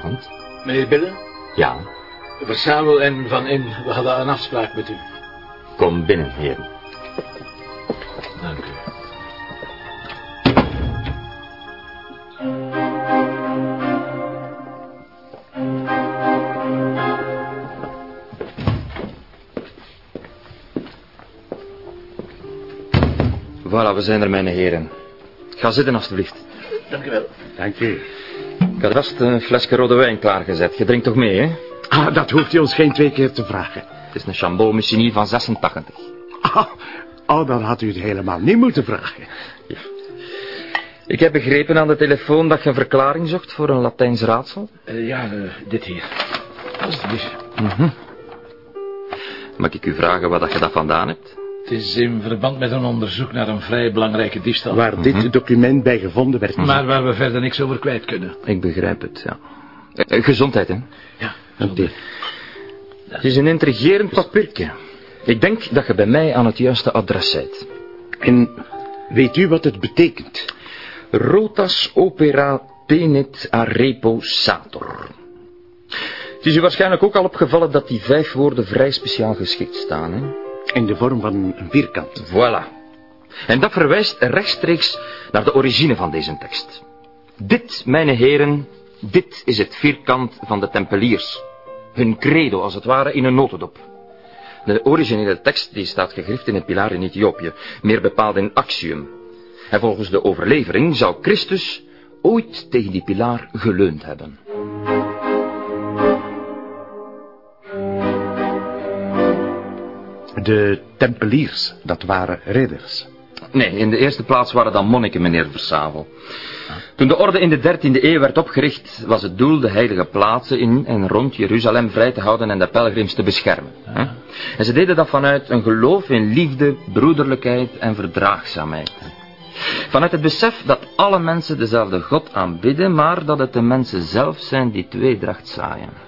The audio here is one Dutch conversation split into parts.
Goedenavond. Meneer Billen, Ja, Versabel en Van In, we hadden een afspraak met u. kom binnen, heren. Dank u. Voilà, we zijn er, mijn heren. Ga zitten, alstublieft. Dank u wel. Dank u. Ik had vast een flesje rode wijn klaargezet. Je drinkt toch mee, hè? Ah, dat hoeft u ons geen twee keer te vragen. Het is een Chambol Musigny van 86. Ah, oh, dan had u het helemaal niet moeten vragen. Ik heb begrepen aan de telefoon dat je een verklaring zocht voor een Latijns raadsel. Eh, ja, eh, dit hier. Alsjeblieft. Mag ik u vragen wat dat je dat vandaan hebt? Het is in verband met een onderzoek naar een vrij belangrijke diefstal. Waar dit document bij gevonden werd. Maar waar we verder niks over kwijt kunnen. Ik begrijp het, ja. Eh, eh, gezondheid, hè? Ja, Oké. Het is een intrigerend papiertje. Ik denk dat je bij mij aan het juiste adres bent. En weet u wat het betekent? Rotas opera tenit a repo sator. Het is u waarschijnlijk ook al opgevallen dat die vijf woorden vrij speciaal geschikt staan, hè? In de vorm van een vierkant. Voilà. En dat verwijst rechtstreeks naar de origine van deze tekst. Dit, mijn heren, dit is het vierkant van de Tempeliers. Hun credo, als het ware, in een notendop. De originele tekst die staat gegrift in een pilaar in Ethiopië, meer bepaald in Axium. En volgens de overlevering zou Christus ooit tegen die pilaar geleund hebben. De tempeliers, dat waren ridders. Nee, in de eerste plaats waren dat monniken, meneer Versavel. Toen de orde in de dertiende eeuw werd opgericht, was het doel de heilige plaatsen in en rond Jeruzalem vrij te houden en de pelgrims te beschermen. En ze deden dat vanuit een geloof in liefde, broederlijkheid en verdraagzaamheid. Vanuit het besef dat alle mensen dezelfde God aanbidden, maar dat het de mensen zelf zijn die tweedracht zaaien.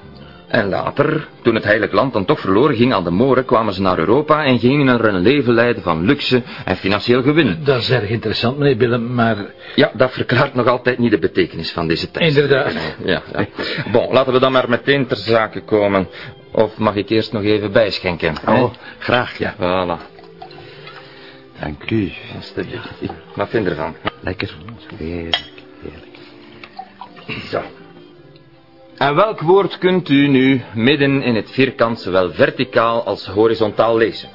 En later, toen het heilig land dan toch verloren ging aan de Moren, kwamen ze naar Europa en gingen er een leven leiden van luxe en financieel gewin. Dat is erg interessant, meneer Billen, maar... Ja, dat verklaart nog altijd niet de betekenis van deze tekst. Inderdaad. Ja, ja. Bon, laten we dan maar meteen ter zake komen. Of mag ik eerst nog even bijschenken? hè? Oh, graag, ja. Voilà, Dank u. alstublieft. Wat vind je ervan? Lekker. Heerlijk, heerlijk. Zo. En welk woord kunt u nu midden in het vierkant zowel verticaal als horizontaal lezen?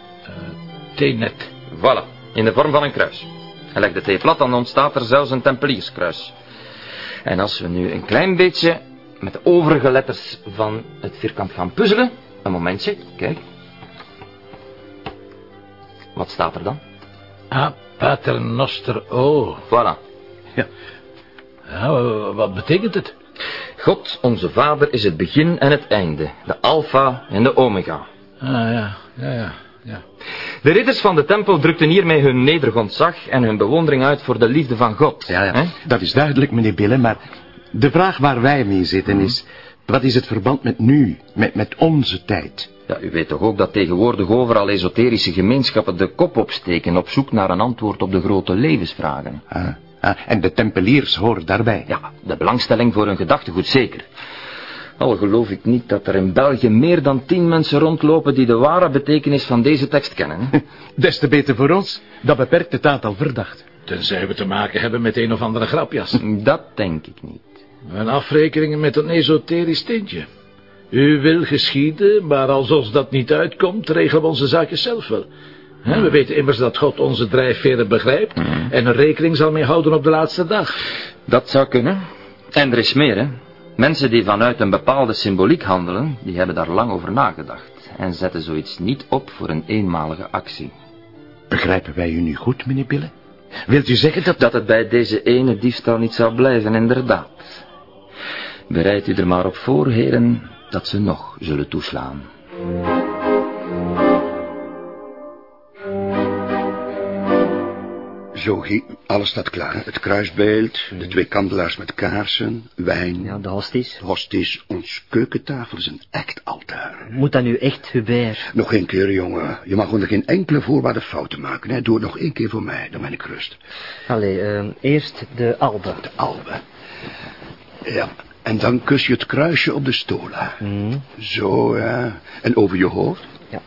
Tenet. Voilà, in de vorm van een kruis. En leg de thee plat, dan ontstaat er zelfs een tempelierskruis. En als we nu een klein beetje met de overige letters van het vierkant gaan puzzelen. Een momentje, kijk. Wat staat er dan? Ah, pater noster o. Voilà. Ja, wa- wat betekent het? God, onze Vader, is het begin en het einde. De alfa en de omega. Ah, ja, ja, ja, ja. De ridders van de tempel drukten hiermee hun nederig ontzag en hun bewondering uit voor de liefde van God. Ja, ja. Hè? Dat is duidelijk, meneer Billen, maar de vraag waar wij mee zitten is... Wat is het verband met nu, met, met onze tijd? Ja, u weet toch ook dat tegenwoordig overal esoterische gemeenschappen de kop opsteken op zoek naar een antwoord op de grote levensvragen. Ah, ah, en de tempeliers horen daarbij. Ja, de belangstelling voor hun gedachtegoed zeker. Al geloof ik niet dat er in België meer dan tien mensen rondlopen die de ware betekenis van deze tekst kennen. hè? Des te beter voor ons. Dat beperkt het aantal verdachten. Tenzij we te maken hebben met een of andere grapjas. Dat denk ik niet. Een afrekening met een esoterisch tintje. U wil geschieden, maar als ons dat niet uitkomt, regelen we onze zaakjes zelf wel. We weten immers dat God onze drijfveren begrijpt en er rekening zal mee houden op de laatste dag. Dat zou kunnen. En er is meer, hè. Mensen die vanuit een bepaalde symboliek handelen, die hebben daar lang over nagedacht. En zetten zoiets niet op voor een eenmalige actie. Begrijpen wij u nu goed, meneer Billen? Wilt u zeggen dat... Dat het bij deze ene diefstal niet zal blijven, inderdaad. Bereid u er maar op voor, heren, dat ze nog zullen toeslaan. Zo, alles staat klaar. Het kruisbeeld, de twee kandelaars met kaarsen, wijn, Ja, de hosties. hosties. Ons keukentafel is een echt altaar. Moet dat nu echt, Hubert? Nog één keer, jongen. Je mag onder geen enkele voorwaarde fouten maken. Hè? Doe het nog één keer voor mij, dan ben ik rust. Allee, eh, eerst de albe. De albe. Ja, En dan kus je het kruisje op de stola. Mhm. Zo, ja. En over je hoofd? Ja.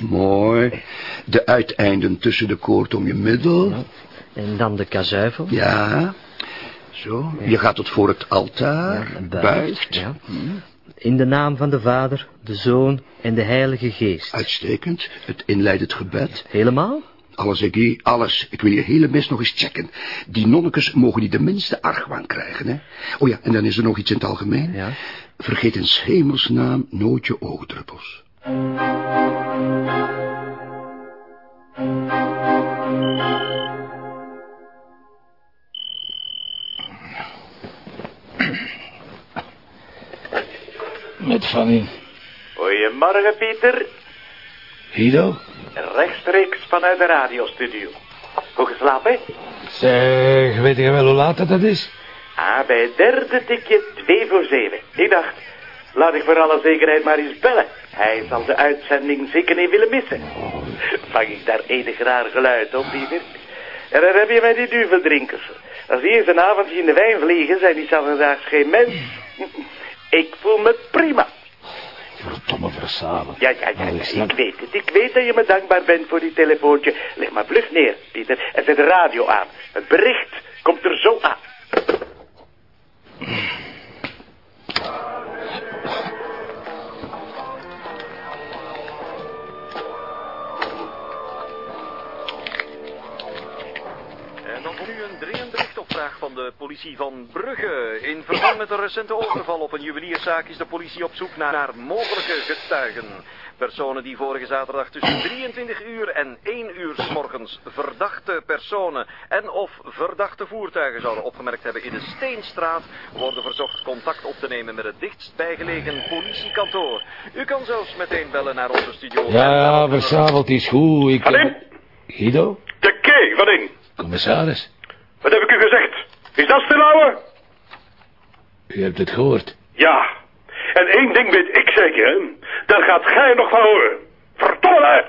Mooi. De uiteinden tussen de koord om je middel. En dan de kazuivel. Ja. Zo. Je gaat tot voor het altaar. buigt. Ja. In de naam van de Vader, de Zoon en de Heilige Geest. Uitstekend. Het inleidend gebed. Helemaal? Alles, Iggy, alles. Ik wil je hele mis nog eens checken. Die nonnekes mogen niet de minste argwaan krijgen, hè. Oh ja, en dan is er nog iets in het algemeen. Ja. Vergeet in hemelsnaam nooit je oogdruppels. Met Fanny. Goedemorgen, Pieter. Guido? Rechtstreeks vanuit de radiostudio. Goed geslapen? Zeg, weet je wel hoe laat dat is? Ah, bij het derde tikje twee voor zeven. Ik dacht, laat ik voor alle zekerheid maar eens bellen. Hij zal de uitzending zeker niet willen missen. Vang ik daar enig raar geluid op, Pieter? En dan heb je met die duveldrinkers. Als die eens een avondje in de wijn vliegen, zijn die vandaag geen mens. Ik voel me prima. Verdomme versalen. Ja, ja, ja, ja, ik weet het. Ik weet dat je me dankbaar bent voor die telefoontje. Leg maar vlug neer, Pieter, en zet de radio aan. Het bericht komt er zo aan. En dan voor u een dringend bericht op vraag van de politie van Brugge. In verband met een recente overval op een juwelierszaak is de politie op zoek naar, naar mogelijke getuigen. Personen die vorige zaterdag tussen 23 uur en 1 uur s morgens verdachte personen en of verdachte voertuigen zouden opgemerkt hebben in de Steenstraat, worden verzocht contact op te nemen met het dichtstbijgelegen politiekantoor. U kan zelfs meteen bellen naar onze studio. Ja, ja, versaveld is goed. Ik... Guido? De kee, wat in? Commissaris, Wat heb ik u gezegd? Is dat stilhouden? u hebt het gehoord. Ja. En één ding weet ik zeker, hè. Daar gaat gij nog van horen. Verdomme!